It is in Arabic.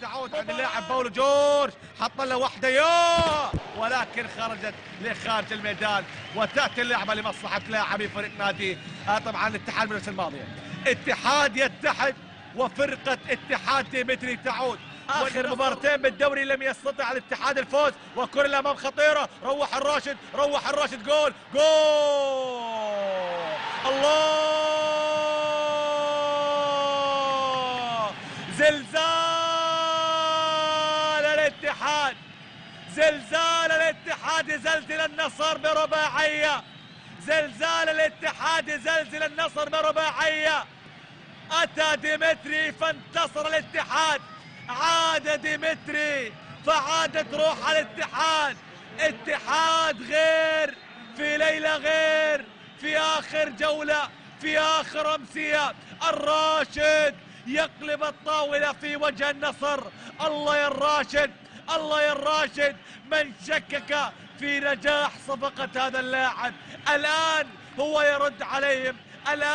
تعود عند اللاعب باولو جورج. حط له واحدة يو ولكن خرجت لخارج الميدان وتأتي اللعبة لمصلحة لاعبي فريق نادي. آه طبعا الاتحاد من الماضية. اتحاد يتحد وفرقة اتحاد ديمتري تعود. آخر مباراتين بالدوري لم يستطع الاتحاد الفوز وكرة للأمام خطيرة. روح الراشد روح الراشد جول جول! الله! زلزال! زلزال الاتحاد يزلزل النصر برباعية. زلزال الاتحاد يزلزل النصر برباعية. أتى ديمتري فانتصر الاتحاد. عاد ديمتري فعادت روح الاتحاد. اتحاد غير في ليلة غير في آخر جولة في آخر أمسية. الراشد يقلب الطاولة في وجه النصر. الله يا الراشد. الله يا الراشد من شكك في نجاح صفقة هذا اللاعب. الآن هو يرد عليهم. الآن